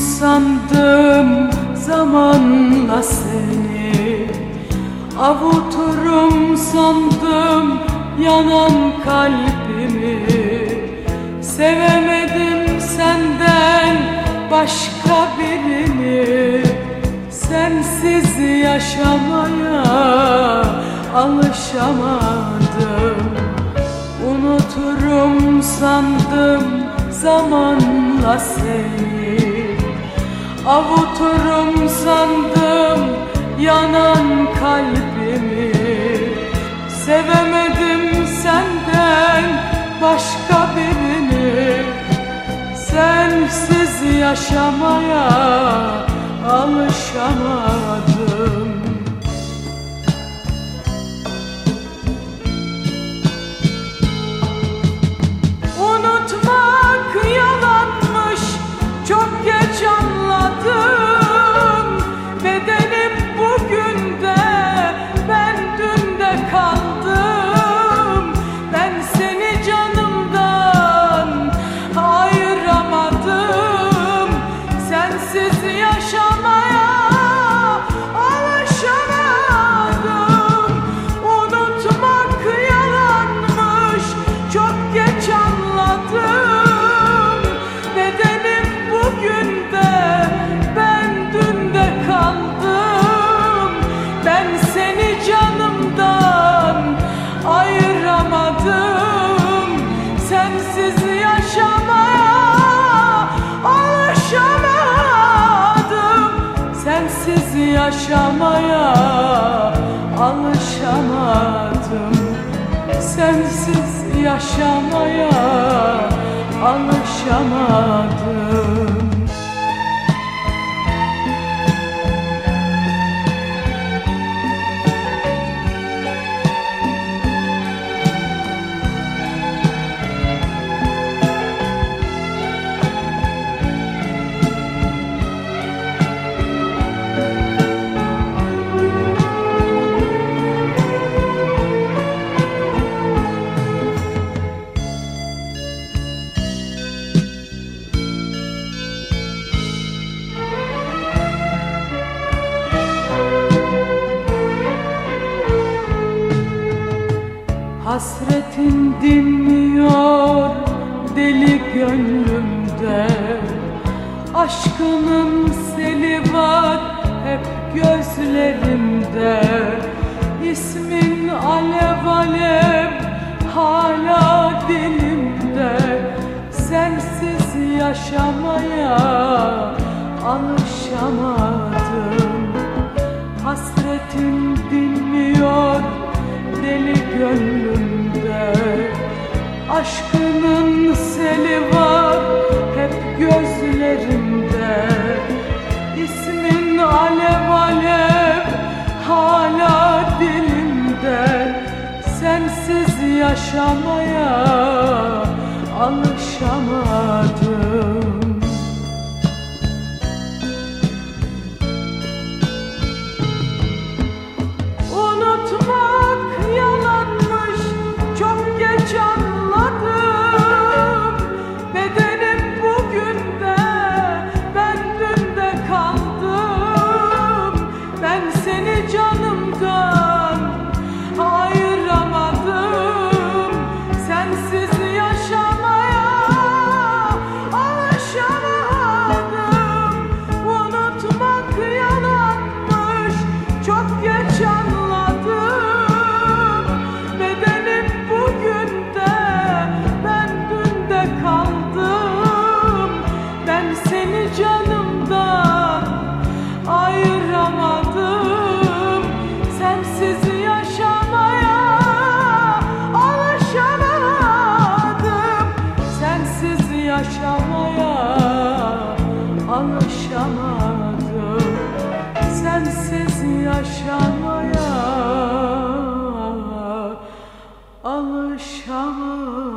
Sandım zamanla seni. Avuturum sandım yanan kalbimi. Sevemedim senden başka birini. Sensiz yaşamaya alışamadım. Unuturum sandım zamanla seni Avuturum sandım yanan kalbimi. Sevemedim senden başka birini. Sensiz yaşamaya alışamadım alışamadım Sensiz yaşamaya alışamadım Hasretin dinmiyor deli gönlümde. Aşkının seli var hep gözlerimde. İsmin alev alev hala dilimde. Sensiz yaşamaya alışamadım. Hasretin dinmiyor deli gönlümde Aşkının seli var hep gözlerimde. İsmin alev alev hala dilimde. Sensiz yaşamaya alışamadım alışamadım. Sensiz yaşamaya alışamadım.